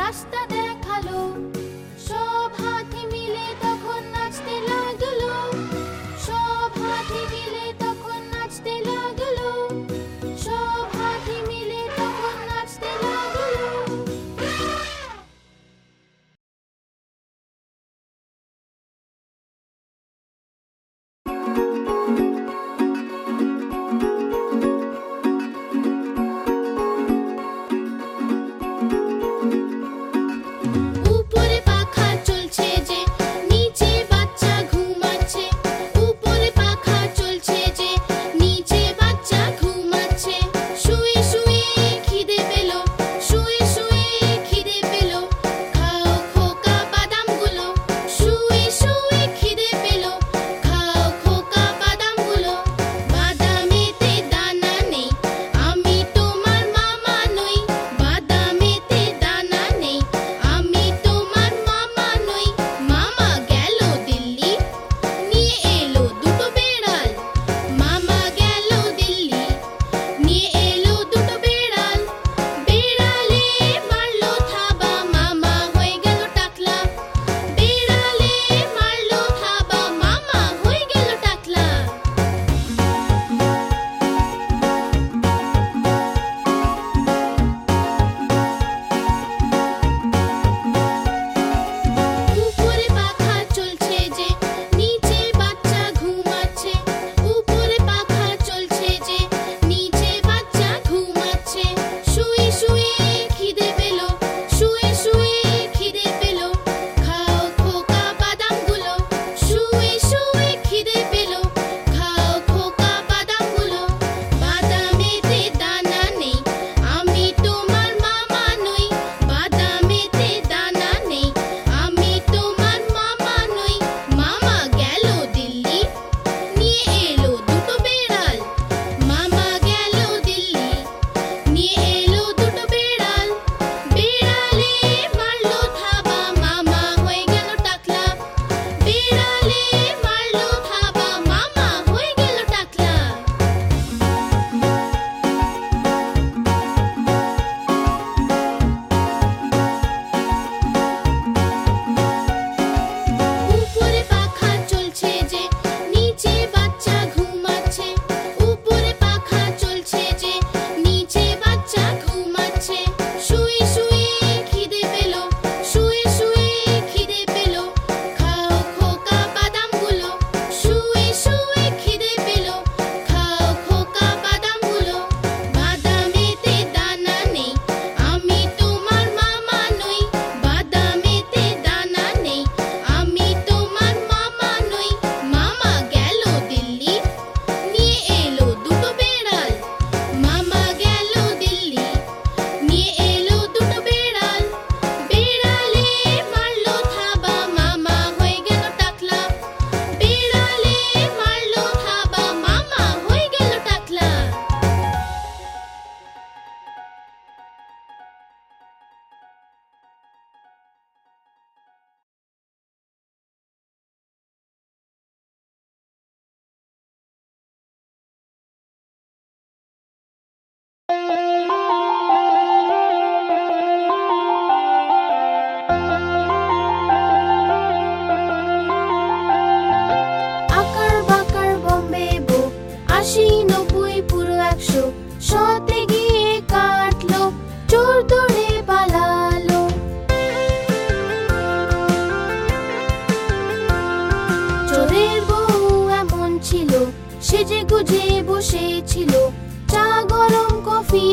রাস্তা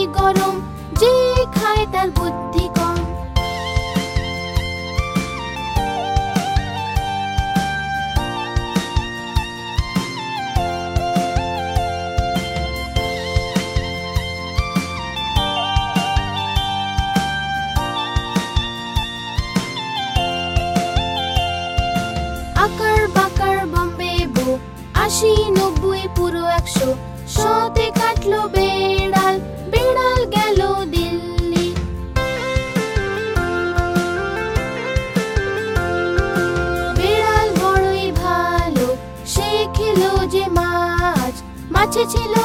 gorum. ছিল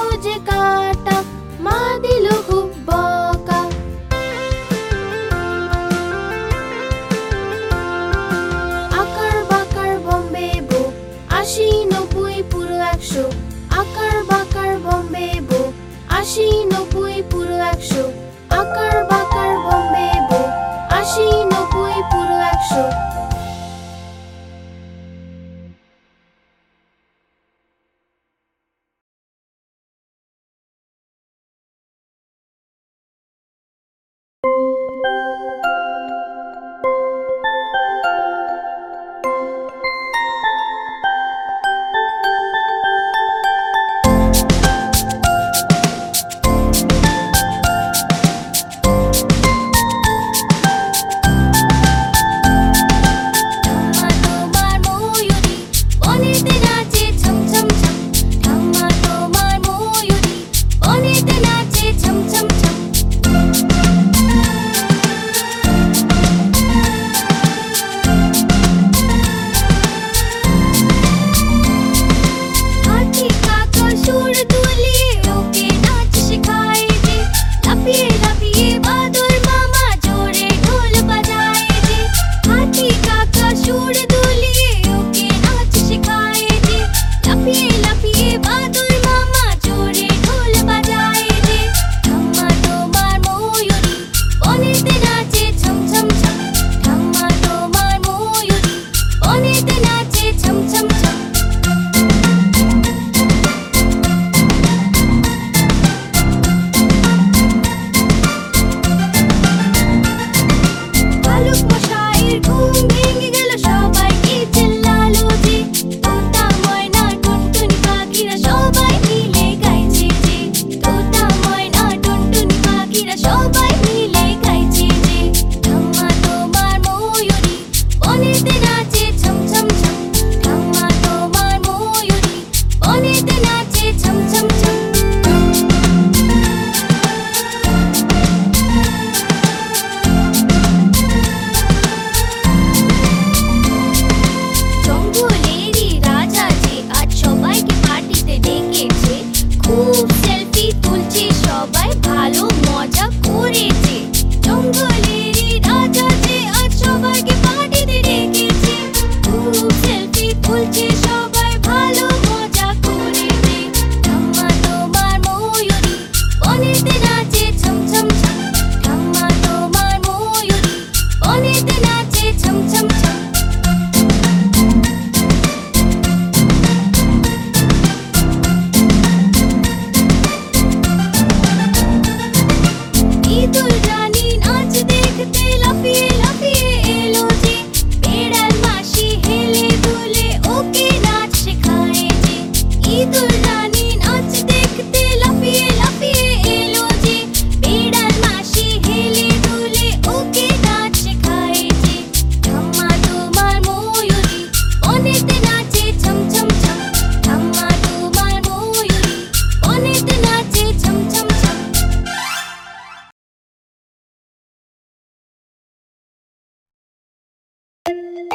Mm-hmm.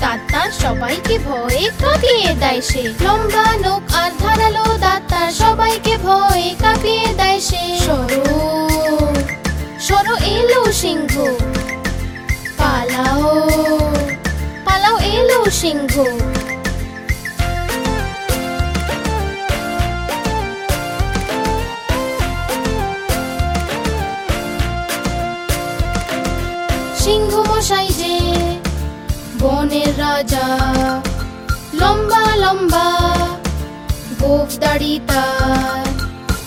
দাঁতার সবাইকে ভয়ে কাঁপিয়ে দেয় সে। লম্বা নখ আর ধারালো দাঁতার সবাইকে ভয়ে কাঁপিয়ে দেয় সে। সরো সরো এলো সিংহ। পালাও পালাও এলো সিংহ। তাজা লম্বা লম্বা গোফ দাড়ি তার।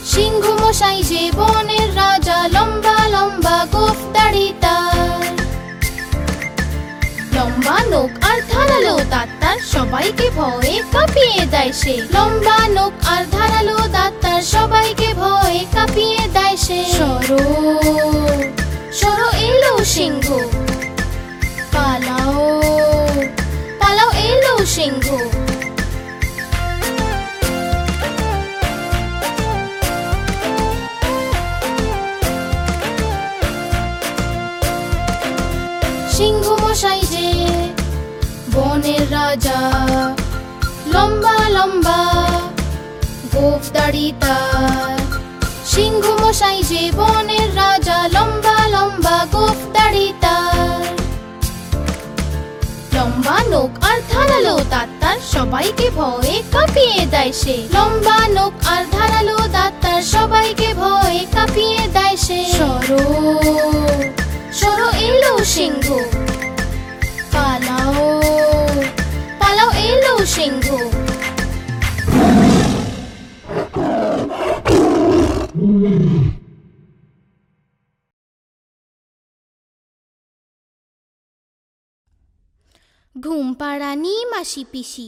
সিংহ মশাই যে বনের রাজা, লম্বা লম্বা গোফ দাড়ি তার। লম্বা নোক আর ধারালো দাঁতার সবাইকে ভয়ে কাঁপিয়ে দেয় সে। লম্বা নোক আর ধারালো দাঁতার সবাইকে ভয়ে কাঁপিয়ে দেয় সে। সরো, সর এলো সিংহ, পালাও। সিংহ। সিংহ মশাই যে বনের রাজা, লম্বা লম্বা গোফ দাড়ি তার। সিংহ মশাই যে বনের রাজা, লম্বা সবাইকে ভয়ে কাঁপিয়ে দেয় সে। লম্বা নোক আর ধারালো দাঁত, তার সবাইকে ভয়ে কাঁপিয়ে দেয় সে। সরো সরো এলো সিংহ। পালাও পালাও এলো সিংহ। ঘুম পাড়ানি মাসি পিসি।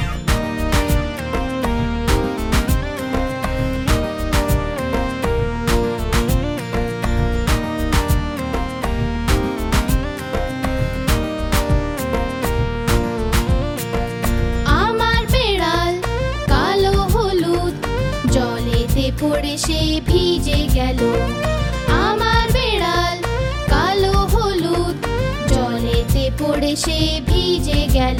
পড়ে সে ভিজে গেল। আমার বেড়াল কালো হলুদ জলেতে পড়ে সে ভিজে গেল।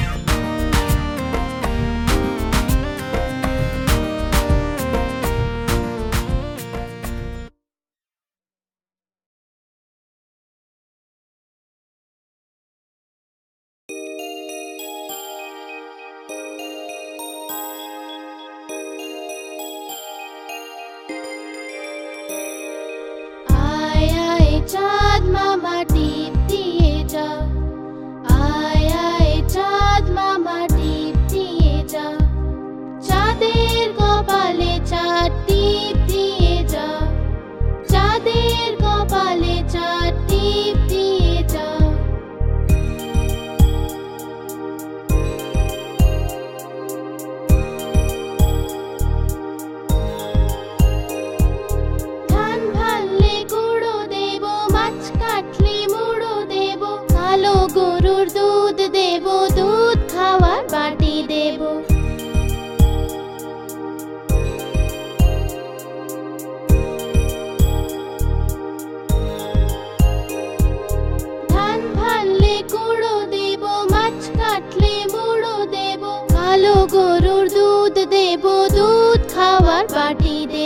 चले जाती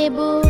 beau.